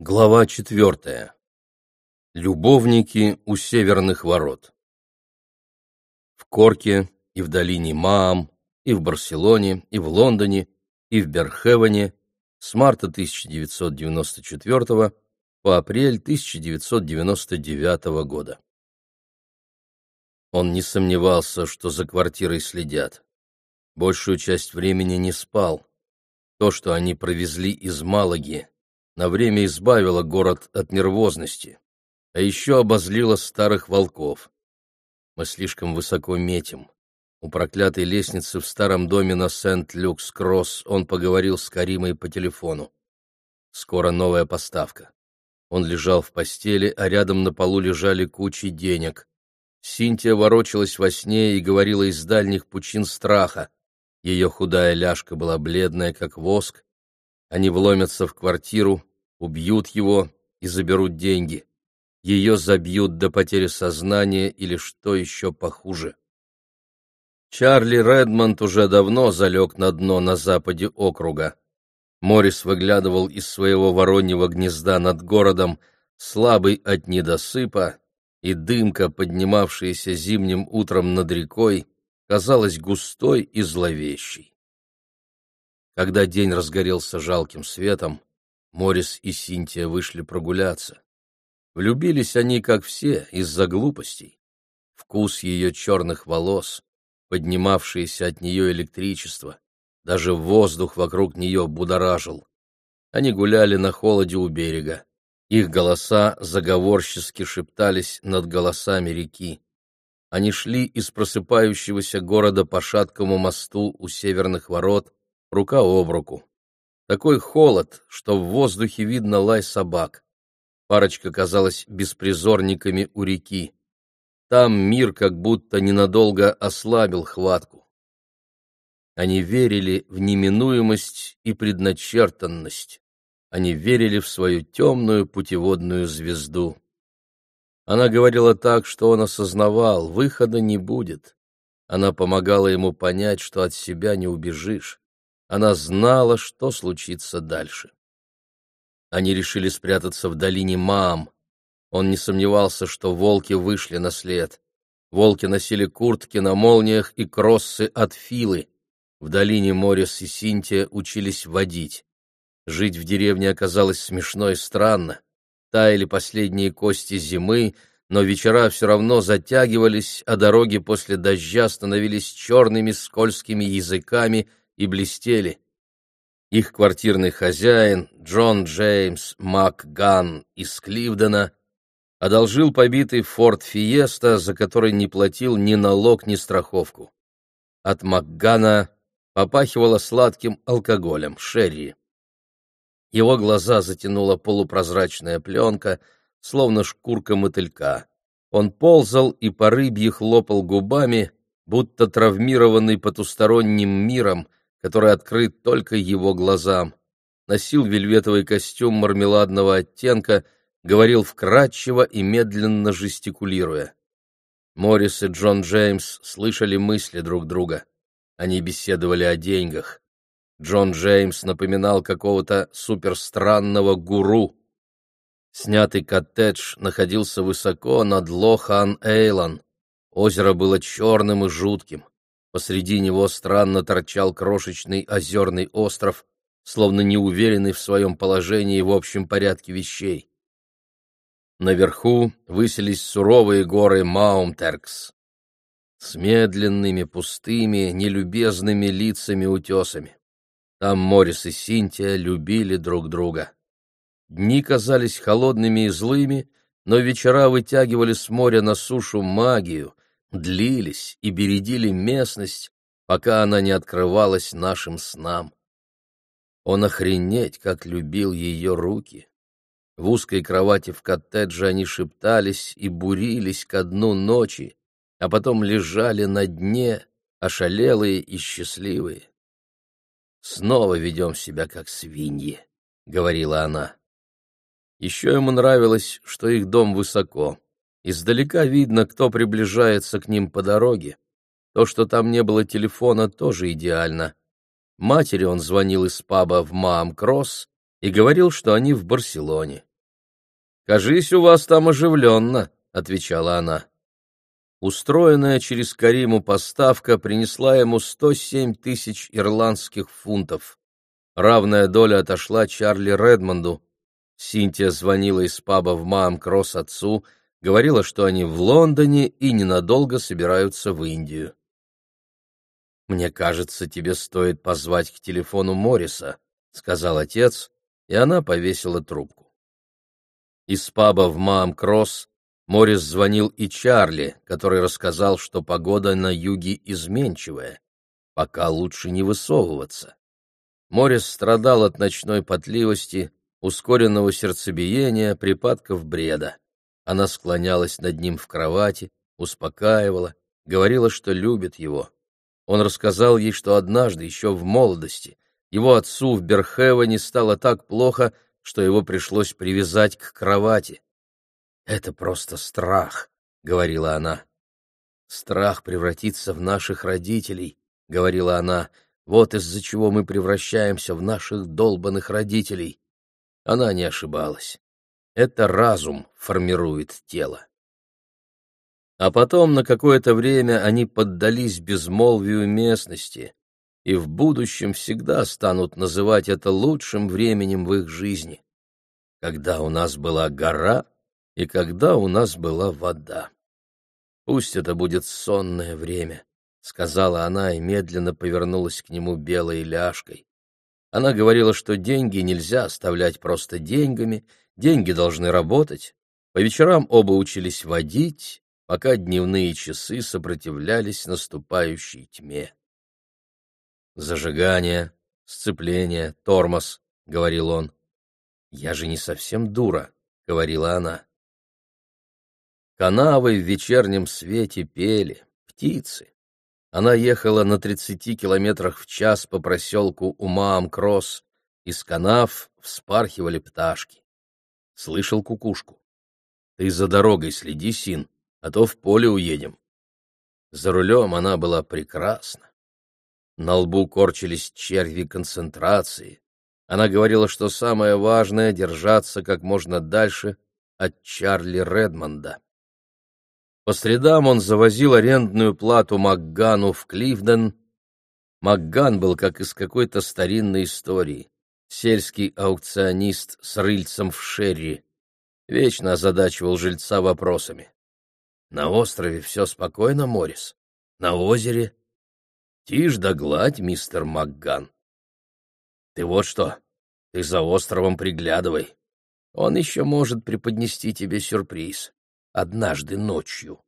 Глава четвертая. Любовники у северных ворот. В Корке и в долине Маам, и в Барселоне, и в Лондоне, и в Берхевене с марта 1994 по апрель 1999 года. Он не сомневался, что за квартирой следят. Большую часть времени не спал. То, что они провезли из Малаги, на время избавила город от нервозности, а еще обозлила старых волков. Мы слишком высоко метим. У проклятой лестницы в старом доме на Сент-Люкс-Кросс он поговорил с Каримой по телефону. Скоро новая поставка. Он лежал в постели, а рядом на полу лежали кучи денег. Синтия ворочалась во сне и говорила из дальних пучин страха. Ее худая ляжка была бледная, как воск. Они вломятся в квартиру, убьют его и заберут деньги. Ее забьют до потери сознания или что еще похуже. Чарли Редмонд уже давно залег на дно на западе округа. Морис выглядывал из своего вороньего гнезда над городом, слабый от недосыпа, и дымка, поднимавшаяся зимним утром над рекой, казалась густой и зловещей. Когда день разгорелся жалким светом, Морис и Синтия вышли прогуляться. Влюбились они, как все, из-за глупостей. Вкус ее черных волос, поднимавшееся от нее электричество, даже воздух вокруг нее будоражил. Они гуляли на холоде у берега. Их голоса заговорчески шептались над голосами реки. Они шли из просыпающегося города по шаткому мосту у северных ворот, рука об руку. Такой холод, что в воздухе видно лай собак. Парочка казалась беспризорниками у реки. Там мир как будто ненадолго ослабил хватку. Они верили в неминуемость и предначертанность. Они верили в свою темную путеводную звезду. Она говорила так, что он осознавал, выхода не будет. Она помогала ему понять, что от себя не убежишь. Она знала, что случится дальше. Они решили спрятаться в долине Маам. Он не сомневался, что волки вышли на след. Волки носили куртки на молниях и кроссы от филы. В долине Морис и Синтия учились водить. Жить в деревне оказалось смешно и странно. Таяли последние кости зимы, но вечера все равно затягивались, а дороги после дождя становились черными скользкими языками и блестели. Их квартирный хозяин, Джон Джеймс МакГан из Кливдена, одолжил побитый Форд Фиеста, за который не платил ни налог, ни страховку. От МакГана попахивало сладким алкоголем, шерри. Его глаза затянула полупрозрачная пленка, словно шкурка мотылька. Он ползал и по рыбьи хлопал губами, будто травмированный потусторонним миром, который открыт только его глазам. Носил вельветовый костюм мармеладного оттенка, говорил вкрадчиво и медленно жестикулируя. Моррис и Джон Джеймс слышали мысли друг друга. Они беседовали о деньгах. Джон Джеймс напоминал какого-то суперстранного гуру. Снятый коттедж находился высоко над Лохан-Эйлан. Озеро было черным и жутким. Посреди него странно торчал крошечный озерный остров, словно неуверенный в своем положении в общем порядке вещей. Наверху высились суровые горы Маумтеркс с медленными, пустыми, нелюбезными лицами-утесами. Там Морис и Синтия любили друг друга. Дни казались холодными и злыми, но вечера вытягивали с моря на сушу магию, длились и бередили местность, пока она не открывалась нашим снам. Он охренеть, как любил ее руки. В узкой кровати в коттедже они шептались и бурились ко дну ночи, а потом лежали на дне, ошалелые и счастливые. «Снова ведем себя как свиньи», — говорила она. Еще ему нравилось, что их дом высоко. Издалека видно, кто приближается к ним по дороге. То, что там не было телефона, тоже идеально. Матери он звонил из паба в Маам-Кросс и говорил, что они в Барселоне. «Кажись, у вас там оживленно», — отвечала она. Устроенная через Кариму поставка принесла ему 107 тысяч ирландских фунтов. Равная доля отошла Чарли Редмонду. Синтия звонила из паба в Маам-Кросс отцу, говорила, что они в Лондоне и ненадолго собираются в Индию. «Мне кажется, тебе стоит позвать к телефону Морриса», — сказал отец, и она повесила трубку. Из паба в Маам-Кросс Морис звонил и Чарли, который рассказал, что погода на юге изменчивая. Пока лучше не высовываться. Морис страдал от ночной потливости, ускоренного сердцебиения, припадков бреда. Она склонялась над ним в кровати, успокаивала, говорила, что любит его. Он рассказал ей, что однажды, еще в молодости, его отцу в Берхевене стало так плохо, что его пришлось привязать к кровати. «Это просто страх», — говорила она. «Страх превратиться в наших родителей», — говорила она. «Вот из-за чего мы превращаемся в наших долбанных родителей». Она не ошибалась. Это разум формирует тело. А потом на какое-то время они поддались безмолвию местности и в будущем всегда станут называть это лучшим временем в их жизни. Когда у нас была гора, и когда у нас была вода. Пусть это будет сонное время, — сказала она и медленно повернулась к нему белой ляжкой. Она говорила, что деньги нельзя оставлять просто деньгами, деньги должны работать. По вечерам оба учились водить, пока дневные часы сопротивлялись наступающей тьме. «Зажигание, сцепление, тормоз», — говорил он. «Я же не совсем дура», — говорила она. Канавы в вечернем свете пели, птицы. Она ехала на тридцати километрах в час по проселку Умаам-Кросс, из канав вспархивали пташки. Слышал кукушку. «Ты за дорогой следи, Син, а то в поле уедем». За рулем она была прекрасна. На лбу корчились черви концентрации. Она говорила, что самое важное — держаться как можно дальше от Чарли Редмонда. По средам он завозил арендную плату Макгану в Кливден. Макган был как из какой-то старинной истории. Сельский аукционист с рыльцем в Шерри. Вечно озадачивал жильца вопросами. На острове все спокойно, Морис. На озере. Тишь да гладь, мистер Макган. Ты вот что, ты за островом приглядывай. Он еще может преподнести тебе сюрприз однажды ночью.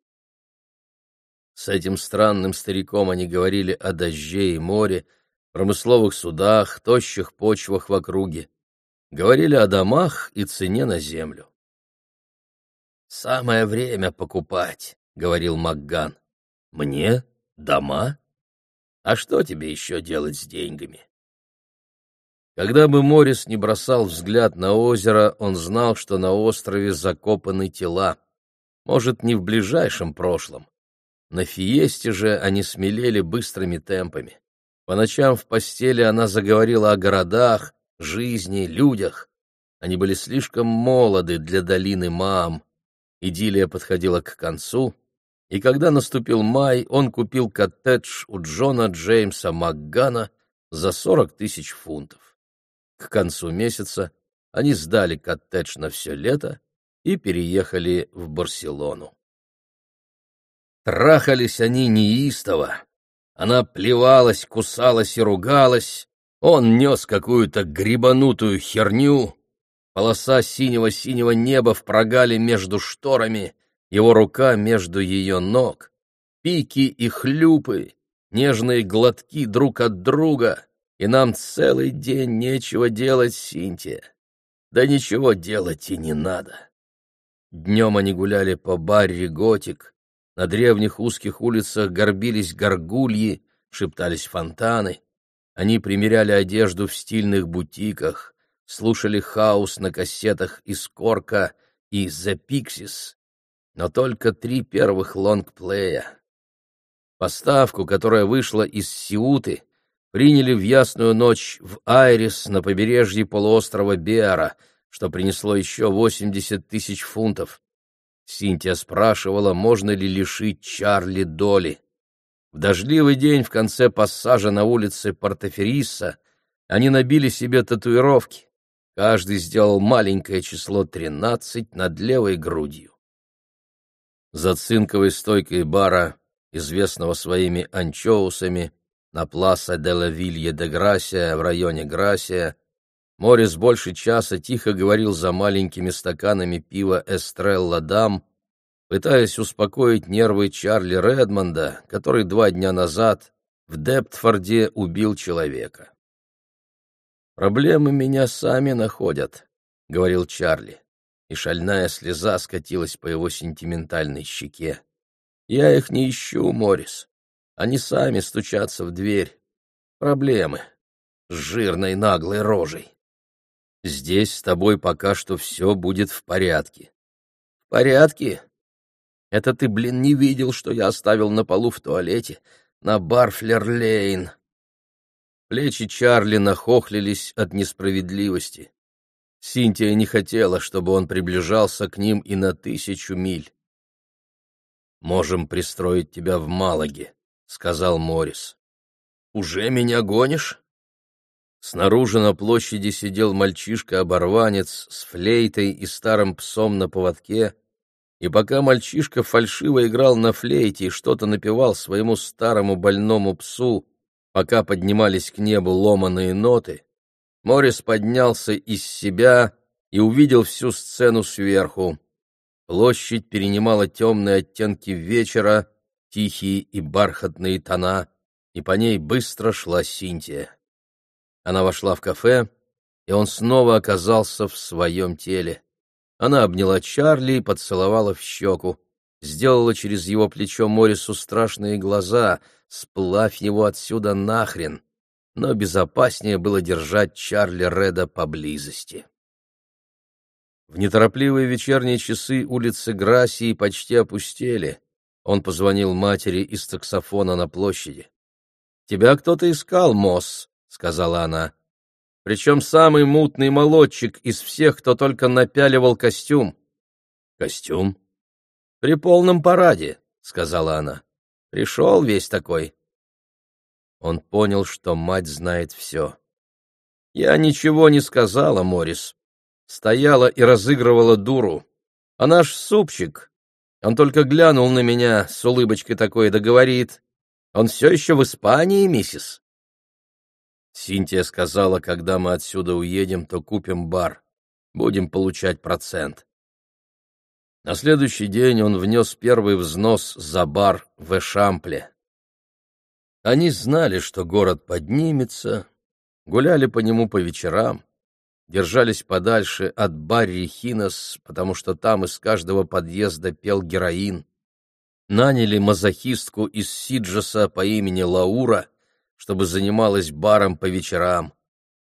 С этим странным стариком они говорили о дожде и море, промысловых судах, тощих почвах в округе. Говорили о домах и цене на землю. «Самое время покупать», — говорил Макган. «Мне? Дома? А что тебе еще делать с деньгами?» Когда бы Морис не бросал взгляд на озеро, он знал, что на острове закопаны тела. Может, не в ближайшем прошлом. На фиесте же они смелели быстрыми темпами. По ночам в постели она заговорила о городах, жизни, людях. Они были слишком молоды для долины Маам. Идиллия подходила к концу, и когда наступил май, он купил коттедж у Джона Джеймса Макгана за сорок тысяч фунтов. К концу месяца они сдали коттедж на все лето и переехали в Барселону. Трахались они неистово. Она плевалась, кусалась и ругалась. Он нес какую-то грибанутую херню. Полоса синего-синего неба в прогале между шторами, его рука между ее ног. Пики и хлюпы, нежные глотки друг от друга. И нам целый день нечего делать, Синтия. Да ничего делать и не надо. Днем они гуляли по барре «Готик», на древних узких улицах горбились горгульи, шептались фонтаны. Они примеряли одежду в стильных бутиках, слушали хаос на кассетах из Корка и The Pixies, но только три первых лонгплея. Поставку, которая вышла из Сиуты, приняли в ясную ночь в Айрис на побережье полуострова Беара — что принесло еще 80 тысяч фунтов. Синтия спрашивала, можно ли лишить Чарли доли. В дождливый день в конце пассажа на улице Портофериса они набили себе татуировки. Каждый сделал маленькое число 13 над левой грудью. За цинковой стойкой бара, известного своими анчоусами, на Пласа де ла Вилье де Грасия в районе Грасия, Морис больше часа тихо говорил за маленькими стаканами пива «Эстрелла Дам», пытаясь успокоить нервы Чарли Редмонда, который два дня назад в Дептфорде убил человека. «Проблемы меня сами находят», — говорил Чарли, и шальная слеза скатилась по его сентиментальной щеке. «Я их не ищу, Морис. Они сами стучатся в дверь. Проблемы. С жирной наглой рожей. Здесь с тобой пока что все будет в порядке. В порядке? Это ты, блин, не видел, что я оставил на полу в туалете на Барфлер-Лейн. Плечи Чарли нахохлились от несправедливости. Синтия не хотела, чтобы он приближался к ним и на тысячу миль. «Можем пристроить тебя в Малаге», — сказал Морис. «Уже меня гонишь?» Снаружи на площади сидел мальчишка-оборванец с флейтой и старым псом на поводке, и пока мальчишка фальшиво играл на флейте и что-то напевал своему старому больному псу, пока поднимались к небу ломаные ноты, Морис поднялся из себя и увидел всю сцену сверху. Площадь перенимала темные оттенки вечера, тихие и бархатные тона, и по ней быстро шла Синтия. Она вошла в кафе, и он снова оказался в своем теле. Она обняла Чарли и поцеловала в щеку. Сделала через его плечо Морису страшные глаза. «Сплавь его отсюда нахрен!» Но безопаснее было держать Чарли Реда поблизости. В неторопливые вечерние часы улицы Грасии почти опустели. Он позвонил матери из таксофона на площади. «Тебя кто-то искал, Мосс», — сказала она. «Причем самый мутный молодчик из всех, кто только напяливал костюм». «Костюм?» «При полном параде», — сказала она. «Пришел весь такой». Он понял, что мать знает все. «Я ничего не сказала, Морис. Стояла и разыгрывала дуру. А наш супчик, он только глянул на меня с улыбочкой такой да говорит, «Он все еще в Испании, миссис?» Синтия сказала, когда мы отсюда уедем, то купим бар. Будем получать процент. На следующий день он внес первый взнос за бар в Эшампле. Они знали, что город поднимется, гуляли по нему по вечерам, держались подальше от Барри Хинос, потому что там из каждого подъезда пел героин. Наняли мазохистку из Сиджеса по имени Лаура — чтобы занималась баром по вечерам.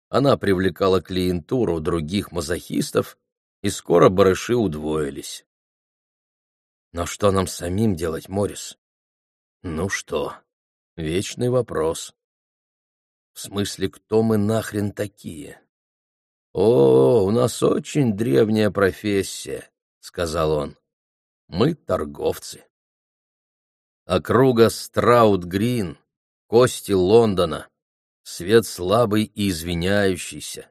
Она привлекала клиентуру других мазохистов, и скоро барыши удвоились. Но что нам самим делать, Морис? Ну что, вечный вопрос. В смысле, кто мы нахрен такие? О, у нас очень древняя профессия, сказал он. Мы торговцы. Округа Страут-Грин Кости Лондона, свет слабый и извиняющийся,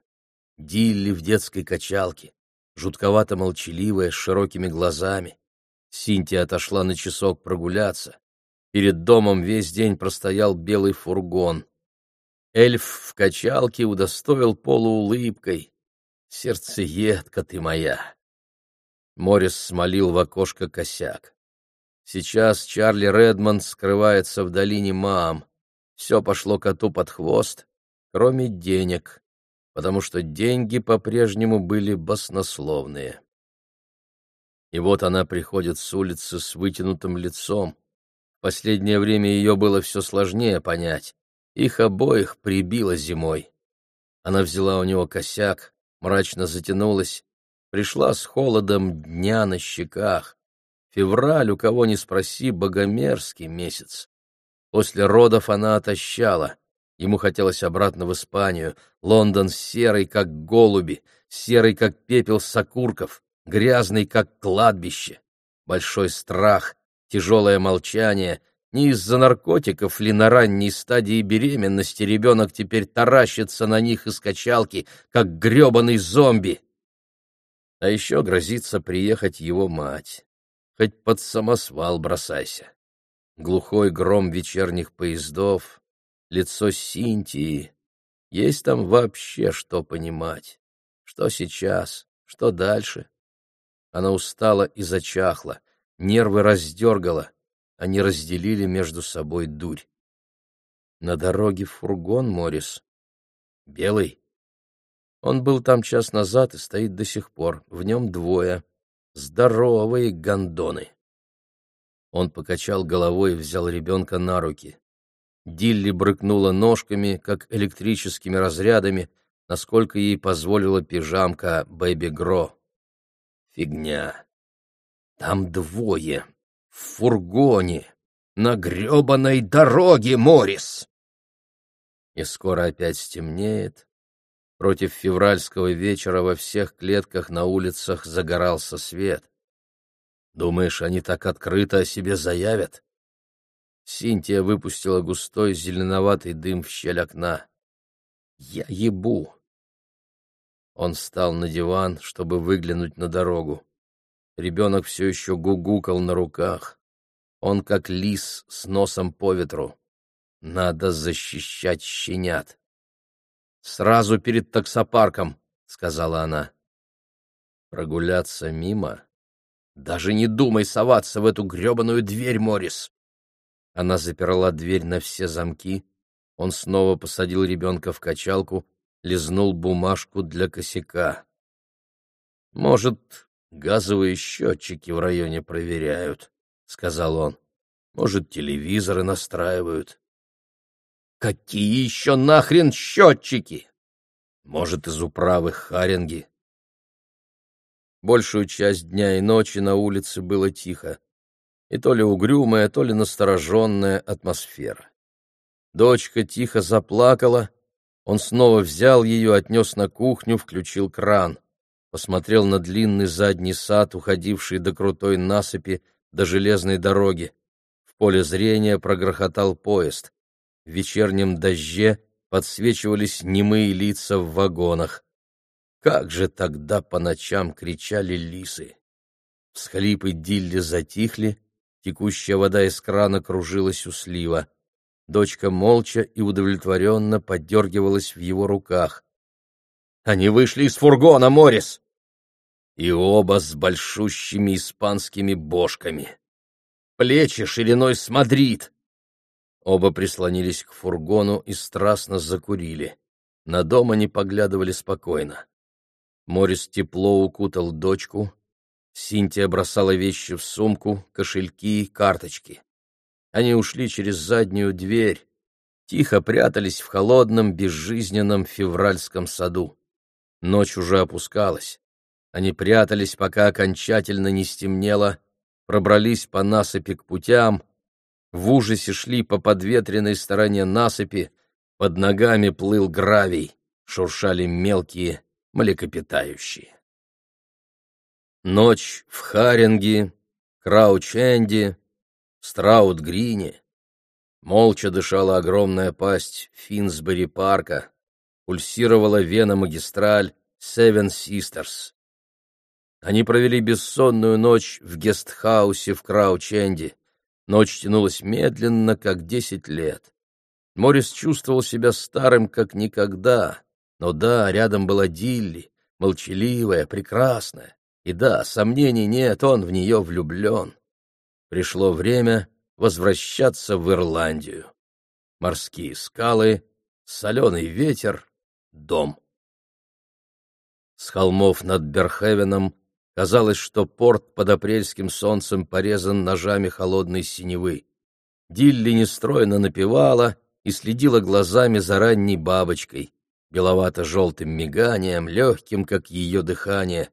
Дилли в детской качалке, жутковато молчаливая, с широкими глазами. Синтия отошла на часок прогуляться. Перед домом весь день простоял белый фургон. Эльф в качалке удостоил полуулыбкой. «Сердцеедка ты моя!» Морис смолил в окошко косяк. Сейчас Чарли Редмонд скрывается в долине Мам. Все пошло коту под хвост, кроме денег, потому что деньги по-прежнему были баснословные. И вот она приходит с улицы с вытянутым лицом. В последнее время ее было все сложнее понять. Их обоих прибило зимой. Она взяла у него косяк, мрачно затянулась, пришла с холодом дня на щеках. Февраль, у кого ни спроси, богомерзкий месяц. После родов она отощала. Ему хотелось обратно в Испанию. Лондон серый, как голуби. серый, как пепел сокурков, грязный, как кладбище. Большой страх, тяжелое молчание. Не из-за наркотиков ли на ранней стадии беременности ребенок теперь таращится на них из качалки, как гребаный зомби? А еще грозится приехать его мать. Хоть под самосвал бросайся. Глухой гром вечерних поездов, лицо Синтии. Есть там вообще что понимать? Что сейчас? Что дальше? Она устала и зачахла, нервы раздергала. Они разделили между собой дурь. На дороге фургон Морис. Белый. Он был там час назад и стоит до сих пор. В нем двое. Здоровые гондоны. Он покачал головой и взял ребенка на руки. Дилли брыкнула ножками, как электрическими разрядами, насколько ей позволила пижамка Бэби Гро. Фигня. Там двое. В фургоне. На гребаной дороге, Морис. И скоро опять стемнеет. Против февральского вечера во всех клетках на улицах загорался свет. Думаешь, они так открыто о себе заявят? Синтия выпустила густой зеленоватый дым в щель окна. Я ебу. Он встал на диван, чтобы выглянуть на дорогу. Ребенок все еще гугукал на руках. Он как лис с носом по ветру. Надо защищать щенят. «Сразу перед таксопарком», — сказала она. «Прогуляться мимо?» Даже не думай соваться в эту гребаную дверь, Морис. Она заперла дверь на все замки. Он снова посадил ребенка в качалку, лизнул бумажку для косяка. Может, газовые счетчики в районе проверяют, сказал он. Может, телевизоры настраивают. Какие еще нахрен счетчики? Может, из управы Харинги. Большую часть дня и ночи на улице было тихо, и то ли угрюмая, то ли настороженная атмосфера. Дочка тихо заплакала, он снова взял ее, отнес на кухню, включил кран, посмотрел на длинный задний сад, уходивший до крутой насыпи, до железной дороги. В поле зрения прогрохотал поезд. В вечернем дожде подсвечивались немые лица в вагонах. Как же тогда по ночам кричали лисы! Всхлипы Дилли затихли, текущая вода из крана кружилась у слива. Дочка молча и удовлетворенно поддергивалась в его руках. «Они вышли из фургона, Морис!» И оба с большущими испанскими бошками. Плечи шириной с Мадрид. Оба прислонились к фургону и страстно закурили. На дом они поглядывали спокойно. Морис тепло укутал дочку. Синтия бросала вещи в сумку, кошельки, карточки. Они ушли через заднюю дверь, тихо прятались в холодном, безжизненном февральском саду. Ночь уже опускалась. Они прятались, пока окончательно не стемнело, пробрались по насыпи к путям, в ужасе шли по подветренной стороне насыпи, под ногами плыл гравий, шуршали мелкие млекопитающие. Ночь в Харинге, Краученде, Страут-Грине. Молча дышала огромная пасть Финсбери-парка, пульсировала вена-магистраль Севен Систерс. Они провели бессонную ночь в гестхаусе в Краученде. Ночь тянулась медленно, как десять лет. Морис чувствовал себя старым, как никогда. Но да, рядом была Дилли, молчаливая, прекрасная. И да, сомнений нет, он в нее влюблен. Пришло время возвращаться в Ирландию. Морские скалы, соленый ветер, дом. С холмов над Берхевеном казалось, что порт под апрельским солнцем порезан ножами холодной синевы. Дилли нестройно напевала и следила глазами за ранней бабочкой беловато-желтым миганием, легким, как ее дыхание.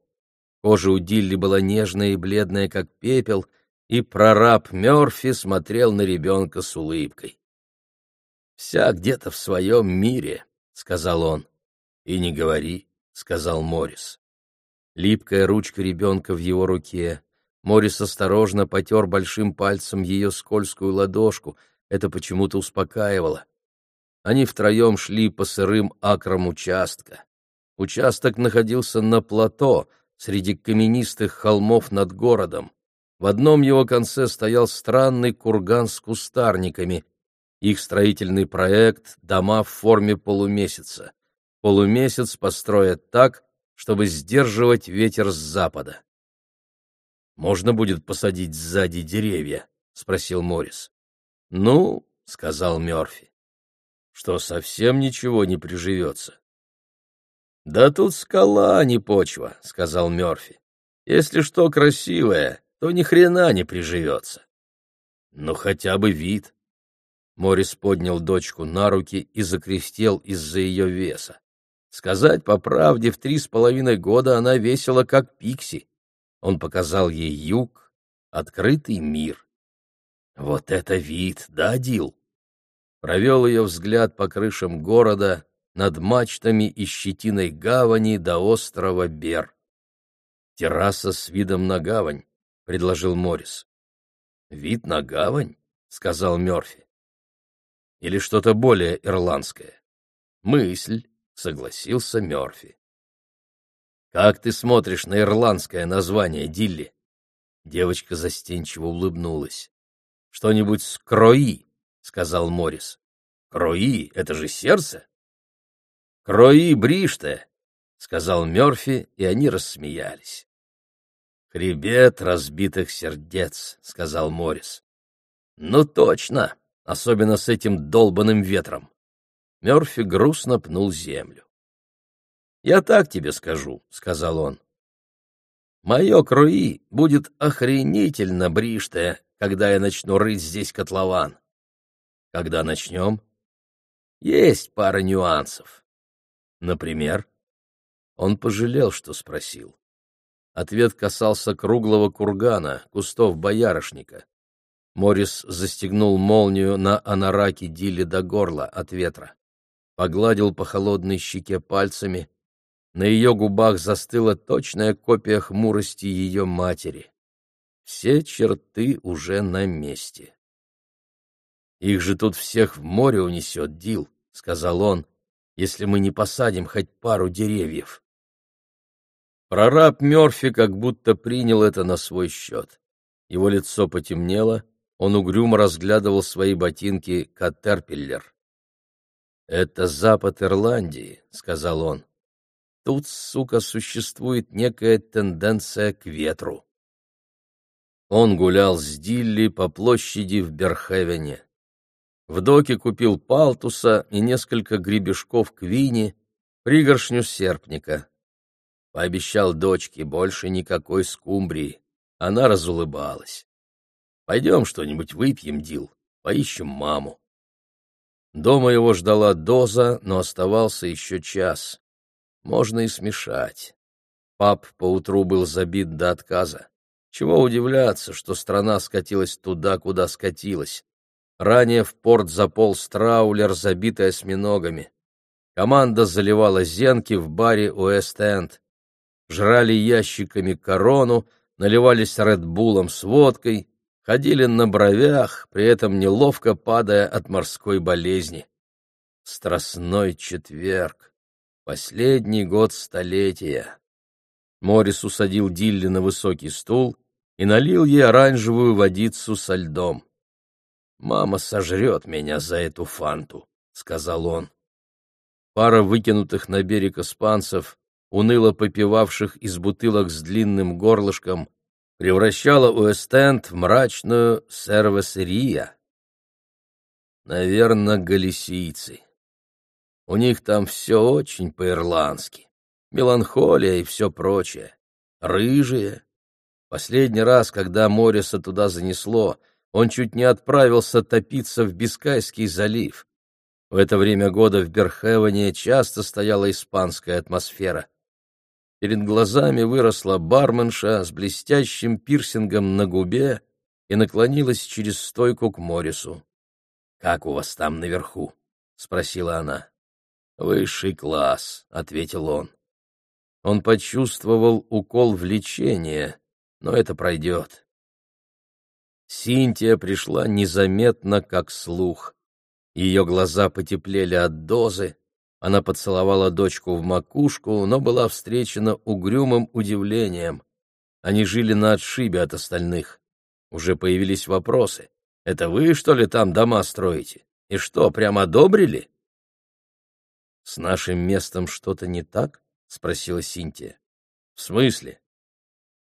Кожа у Дилли была нежная и бледная, как пепел, и прораб Мёрфи смотрел на ребенка с улыбкой. «Вся где-то в своем мире», — сказал он. «И не говори, сказал Морис. Липкая ручка ребенка в его руке. Морис осторожно потер большим пальцем ее скользкую ладошку. Это почему-то успокаивало. Они втроем шли по сырым акрам участка. Участок находился на плато, среди каменистых холмов над городом. В одном его конце стоял странный курган с кустарниками. Их строительный проект — дома в форме полумесяца. Полумесяц построят так, чтобы сдерживать ветер с запада. «Можно будет посадить сзади деревья?» — спросил Морис. «Ну, — сказал Мёрфи, — что совсем ничего не приживется. «Да тут скала, а не почва», — сказал Мёрфи. «Если что красивое, то ни хрена не приживется». «Ну, хотя бы вид». Морис поднял дочку на руки и закрестел из-за ее веса. Сказать по правде, в три с половиной года она весила, как пикси. Он показал ей юг, открытый мир. «Вот это вид, да, Дил?» Провел ее взгляд по крышам города, над мачтами и щетиной гавани до острова Бер. «Терраса с видом на гавань», — предложил Морис. «Вид на гавань?» — сказал Мёрфи. «Или что-то более ирландское?» «Мысль», — согласился Мёрфи. «Как ты смотришь на ирландское название, Дилли?» Девочка застенчиво улыбнулась. «Что-нибудь с Крои», — сказал Морис. «Крои — это же сердце?» «Крои Бриште», — сказал Мёрфи, и они рассмеялись. «Хребет разбитых сердец», — сказал Морис. «Ну точно, особенно с этим долбаным ветром». Мёрфи грустно пнул землю. «Я так тебе скажу», — сказал он. «Мое круи будет охренительно бриштое, когда я начну рыть здесь котлован». «Когда начнем?» «Есть пара нюансов». Например? Он пожалел, что спросил. Ответ касался круглого кургана, кустов боярышника. Морис застегнул молнию на анараке Дилли до горла от ветра. Погладил по холодной щеке пальцами. На ее губах застыла точная копия хмурости ее матери. Все черты уже на месте. «Их же тут всех в море унесет, Дил», — сказал он, если мы не посадим хоть пару деревьев. Прораб Мёрфи как будто принял это на свой счет. Его лицо потемнело, он угрюмо разглядывал свои ботинки Катерпиллер. «Это запад Ирландии», — сказал он. «Тут, сука, существует некая тенденция к ветру». Он гулял с Дилли по площади в Берхевене. В доке купил палтуса и несколько гребешков квини, пригоршню серпника. Пообещал дочке больше никакой скумбрии. Она разулыбалась. «Пойдем что-нибудь выпьем, Дил, поищем маму». Дома его ждала доза, но оставался еще час. Можно и смешать. Пап поутру был забит до отказа. Чего удивляться, что страна скатилась туда, куда скатилась. Ранее в порт заполз траулер, забитый осьминогами. Команда заливала зенки в баре Уэст-Энд. Жрали ящиками корону, наливались редбулом с водкой, ходили на бровях, при этом неловко падая от морской болезни. Страстной четверг. Последний год столетия. Морис усадил Дилли на высокий стул и налил ей оранжевую водицу со льдом. «Мама сожрет меня за эту фанту», — сказал он. Пара выкинутых на берег испанцев, уныло попивавших из бутылок с длинным горлышком, превращала Уэстенд в мрачную сервесерия. Наверное, галисийцы. У них там все очень по-ирландски. Меланхолия и все прочее. Рыжие. Последний раз, когда Мориса туда занесло — он чуть не отправился топиться в Бискайский залив. В это время года в Берхевене часто стояла испанская атмосфера. Перед глазами выросла барменша с блестящим пирсингом на губе и наклонилась через стойку к Морису. «Как у вас там наверху?» — спросила она. «Высший класс», — ответил он. Он почувствовал укол влечения, но это пройдет. Синтия пришла незаметно, как слух. Ее глаза потеплели от дозы, она поцеловала дочку в макушку, но была встречена угрюмым удивлением. Они жили на отшибе от остальных. Уже появились вопросы. «Это вы, что ли, там дома строите? И что, прямо одобрили?» «С нашим местом что-то не так?» — спросила Синтия. «В смысле?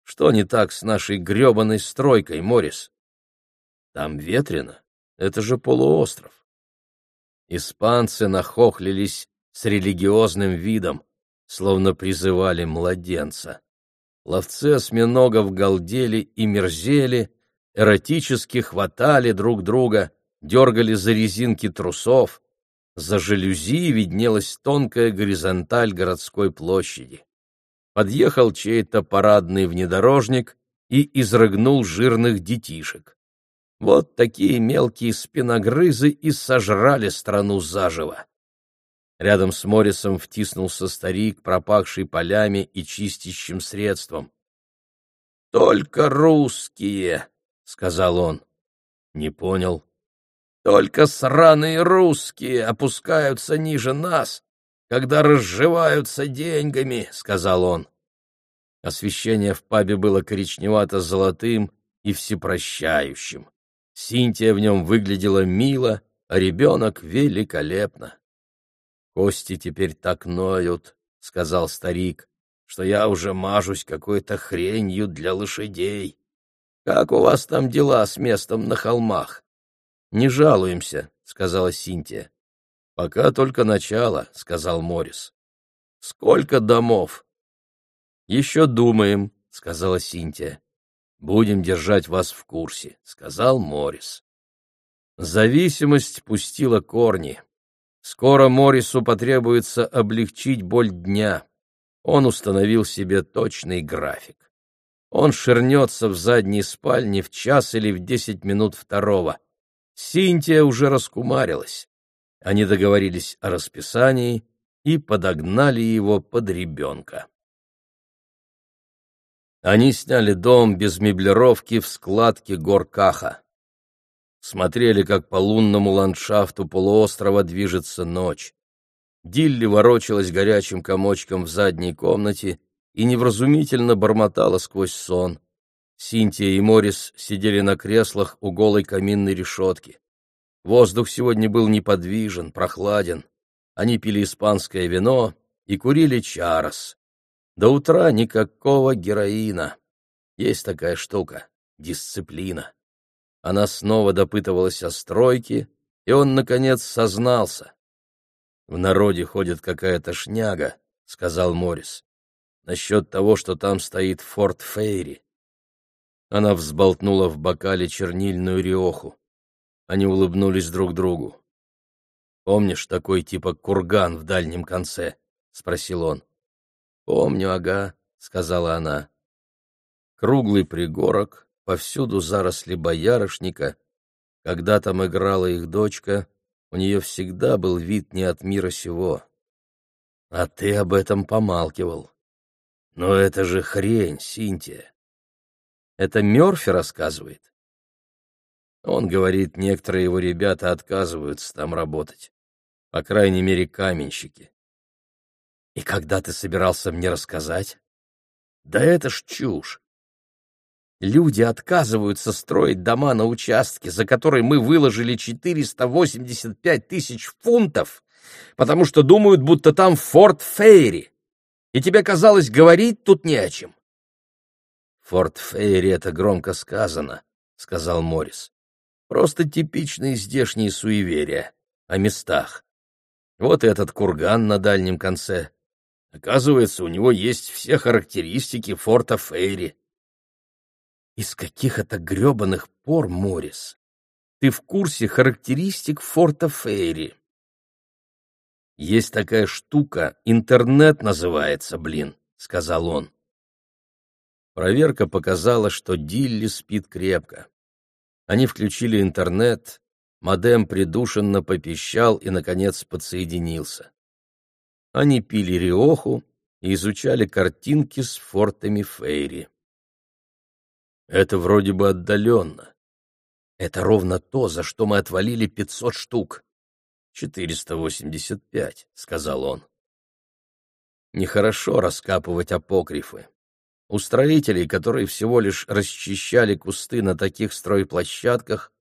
Что не так с нашей гребаной стройкой, Морис? Там ветрено. Это же полуостров». Испанцы нахохлились с религиозным видом, словно призывали младенца. Ловцы осьминогов галдели и мерзели, эротически хватали друг друга, дергали за резинки трусов. За жалюзи виднелась тонкая горизонталь городской площади. Подъехал чей-то парадный внедорожник и изрыгнул жирных детишек. Вот такие мелкие спиногрызы и сожрали страну заживо. Рядом с Моррисом втиснулся старик, пропахший полями и чистящим средством. «Только русские!» — сказал он. «Не понял». «Только сраные русские опускаются ниже нас, когда разживаются деньгами», — сказал он. Освещение в пабе было коричневато-золотым и всепрощающим. Синтия в нем выглядела мило, а ребенок — великолепно. Кости теперь так ноют, — сказал старик, — что я уже мажусь какой-то хренью для лошадей. Как у вас там дела с местом на холмах? — Не жалуемся, — сказала Синтия. — Пока только начало, — сказал Морис. — Сколько домов? — Еще думаем, — сказала Синтия. — Будем держать вас в курсе, — сказал Морис. Зависимость пустила корни. Скоро Морису потребуется облегчить боль дня. Он установил себе точный график. Он ширнется в задней спальне в час или в десять минут второго. Синтия уже раскумарилась. Они договорились о расписании и подогнали его под ребенка. Они сняли дом без меблировки в складке гор Каха смотрели, как по лунному ландшафту полуострова движется ночь. Дилли ворочалась горячим комочком в задней комнате и невразумительно бормотала сквозь сон. Синтия и Морис сидели на креслах у голой каминной решетки. Воздух сегодня был неподвижен, прохладен. Они пили испанское вино и курили чарос. До утра никакого героина. Есть такая штука — дисциплина. Она снова допытывалась о стройке, и он, наконец, сознался. «В народе ходит какая-то шняга», — сказал Моррис, — «насчет того, что там стоит форт Фейри». Она взболтнула в бокале чернильную риоху. Они улыбнулись друг другу. «Помнишь такой типа курган в дальнем конце?» — спросил он. «Помню, ага», — сказала она. Круглый пригорок, повсюду заросли боярышника. Когда там играла их дочка, у нее всегда был вид не от мира сего. А ты об этом помалкивал. Но это же хрень, Синтия. Это Мёрфи рассказывает? Он говорит, некоторые его ребята отказываются там работать. По крайней мере, каменщики. И когда ты собирался мне рассказать? Да это ж чушь. Люди отказываются строить дома на участке, за который мы выложили 485 тысяч фунтов, потому что думают, будто там Форт Фейри. И тебе казалось, говорить тут не о чем. Форт Фейри — это громко сказано, — сказал Моррис. Просто типичные здешние суеверия о местах. Вот этот курган на дальнем конце. Оказывается, у него есть все характеристики форта Фейри. Из каких это грёбаных пор, Морис? Ты в курсе характеристик форта Фейри? Есть такая штука, интернет называется, блин, сказал он. Проверка показала, что Дилли спит крепко. Они включили интернет, модем придушенно попищал и, наконец, подсоединился. Они пили риоху и изучали картинки с фортами Фейри. Это вроде бы отдаленно. Это ровно то, за что мы отвалили пятьсот штук. Четыреста восемьдесят пять, сказал он. Нехорошо раскапывать апокрифы. У строителей, которые всего лишь расчищали кусты на таких стройплощадках,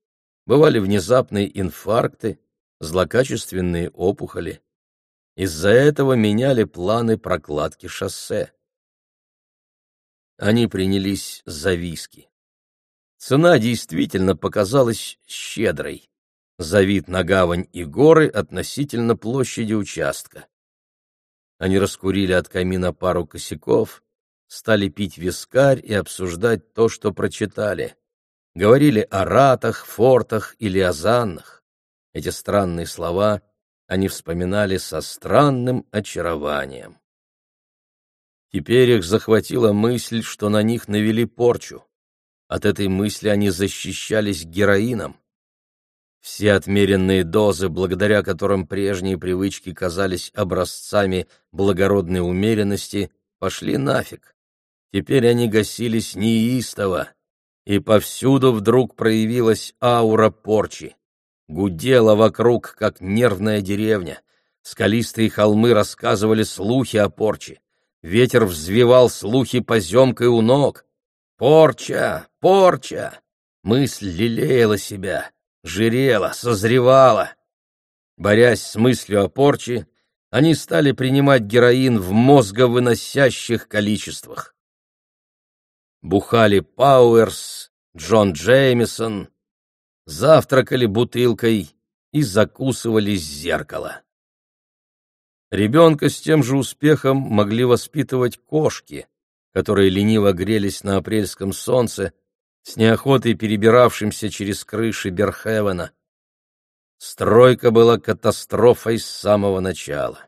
бывали внезапные инфаркты, злокачественные опухоли. Из-за этого меняли планы прокладки шоссе. Они принялись за виски. Цена действительно показалась щедрой. За вид на гавань и горы относительно площади участка. Они раскурили от камина пару косяков, стали пить вискарь и обсуждать то, что прочитали. Говорили о ратах, фортах или о заннах. Эти странные слова они вспоминали со странным очарованием. Теперь их захватила мысль, что на них навели порчу. От этой мысли они защищались героином. Все отмеренные дозы, благодаря которым прежние привычки казались образцами благородной умеренности, пошли нафиг. Теперь они гасились неистово, и повсюду вдруг проявилась аура порчи. Гудела вокруг, как нервная деревня. Скалистые холмы рассказывали слухи о порче. Ветер взвивал слухи поземкой у ног. Порча! Порча! Мысль лелеяла себя, жирела, созревала. Борясь с мыслью о порче, они стали принимать героин в мозговыносящих количествах бухали Пауэрс, Джон Джеймисон, завтракали бутылкой и закусывали зеркало. Ребенка с тем же успехом могли воспитывать кошки, которые лениво грелись на апрельском солнце, с неохотой перебиравшимся через крыши Берхевена. Стройка была катастрофой с самого начала.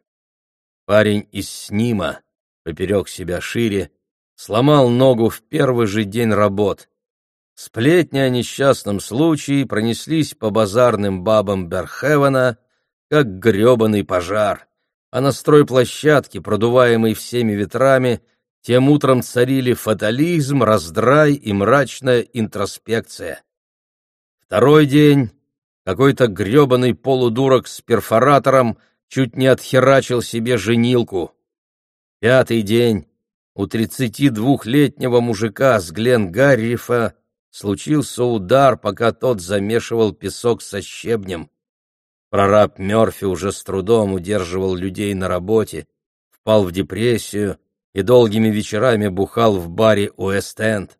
Парень из Снима, поперек себя шире, сломал ногу в первый же день работ. Сплетни о несчастном случае пронеслись по базарным бабам Берхевена, как грёбаный пожар, а на стройплощадке, продуваемой всеми ветрами, тем утром царили фатализм, раздрай и мрачная интроспекция. Второй день какой-то грёбаный полудурок с перфоратором чуть не отхерачил себе женилку. Пятый день у 32-летнего мужика с Глен-Гаррифа случился удар, пока тот замешивал песок со щебнем. Прораб Мёрфи уже с трудом удерживал людей на работе, впал в депрессию и долгими вечерами бухал в баре Уэст-Энд.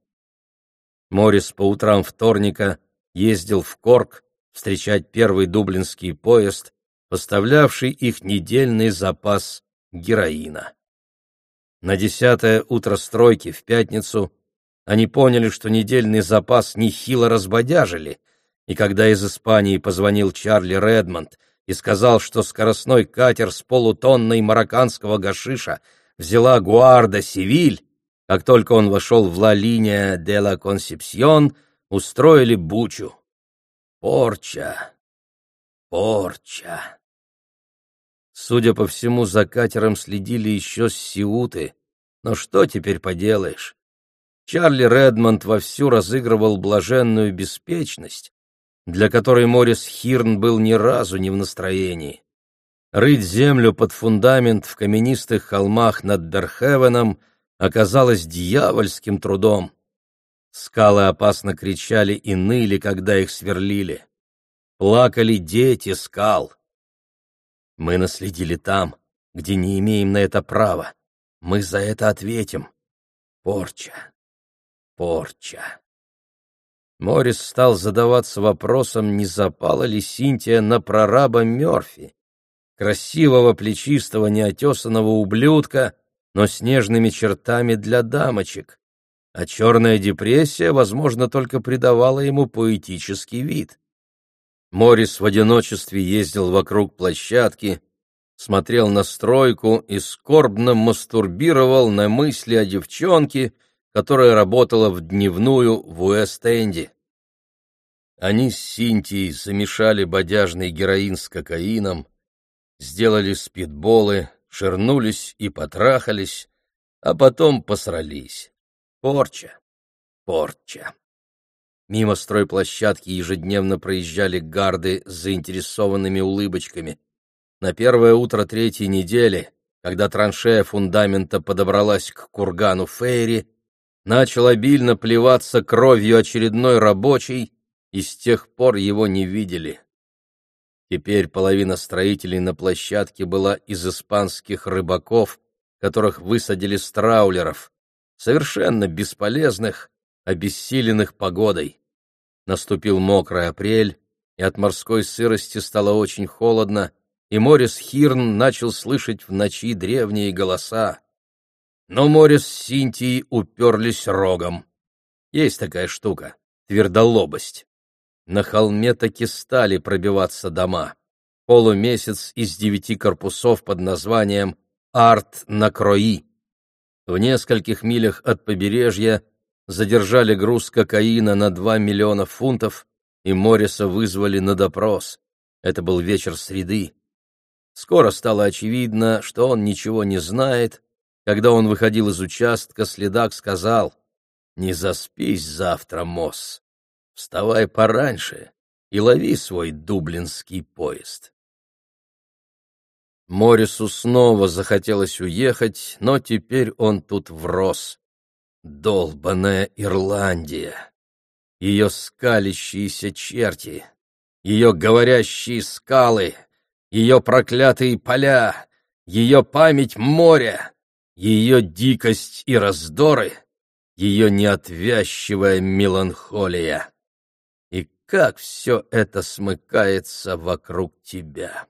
Моррис по утрам вторника ездил в Корк встречать первый дублинский поезд, поставлявший их недельный запас героина. На десятое утро стройки в пятницу они поняли, что недельный запас нехило разбодяжили, и когда из Испании позвонил Чарли Редмонд и сказал, что скоростной катер с полутонной марокканского гашиша взяла Гуарда Севиль, как только он вошел в Ла Линия де ла Консепсьон, устроили бучу. Порча, порча. Судя по всему, за катером следили еще Сиуты. Но что теперь поделаешь? Чарли Редмонд вовсю разыгрывал блаженную беспечность, для которой Морис Хирн был ни разу не в настроении. Рыть землю под фундамент в каменистых холмах над Берхевеном оказалось дьявольским трудом. Скалы опасно кричали и ныли, когда их сверлили. Плакали дети скал. Мы наследили там, где не имеем на это права. Мы за это ответим. Порча. Порча. Морис стал задаваться вопросом, не запала ли Синтия на прораба Мёрфи, красивого, плечистого, неотесанного ублюдка, но с нежными чертами для дамочек, а черная депрессия, возможно, только придавала ему поэтический вид. Морис в одиночестве ездил вокруг площадки, смотрел на стройку и скорбно мастурбировал на мысли о девчонке, которая работала в дневную в Уэст-Энде. Они с Синтией замешали бодяжный героин с кокаином, сделали спидболы, ширнулись и потрахались, а потом посрались. Порча, порча. Мимо стройплощадки ежедневно проезжали гарды с заинтересованными улыбочками. На первое утро третьей недели, когда траншея фундамента подобралась к кургану Фейри, начал обильно плеваться кровью очередной рабочий, и с тех пор его не видели. Теперь половина строителей на площадке была из испанских рыбаков, которых высадили с траулеров, совершенно бесполезных, обессиленных погодой. Наступил мокрый апрель, и от морской сырости стало очень холодно, и Морис Хирн начал слышать в ночи древние голоса. Но Морис с Синтией уперлись рогом. Есть такая штука — твердолобость. На холме таки стали пробиваться дома. Полумесяц из девяти корпусов под названием «Арт на Крои». В нескольких милях от побережья задержали груз кокаина на два миллиона фунтов, и Морриса вызвали на допрос. Это был вечер среды. Скоро стало очевидно, что он ничего не знает. Когда он выходил из участка, следак сказал, «Не заспись завтра, Мосс вставай пораньше и лови свой дублинский поезд. Морису снова захотелось уехать, но теперь он тут врос. Долбаная Ирландия! Ее скалящиеся черти, ее говорящие скалы, ее проклятые поля, ее память моря, ее дикость и раздоры, ее неотвязчивая меланхолия как все это смыкается вокруг тебя.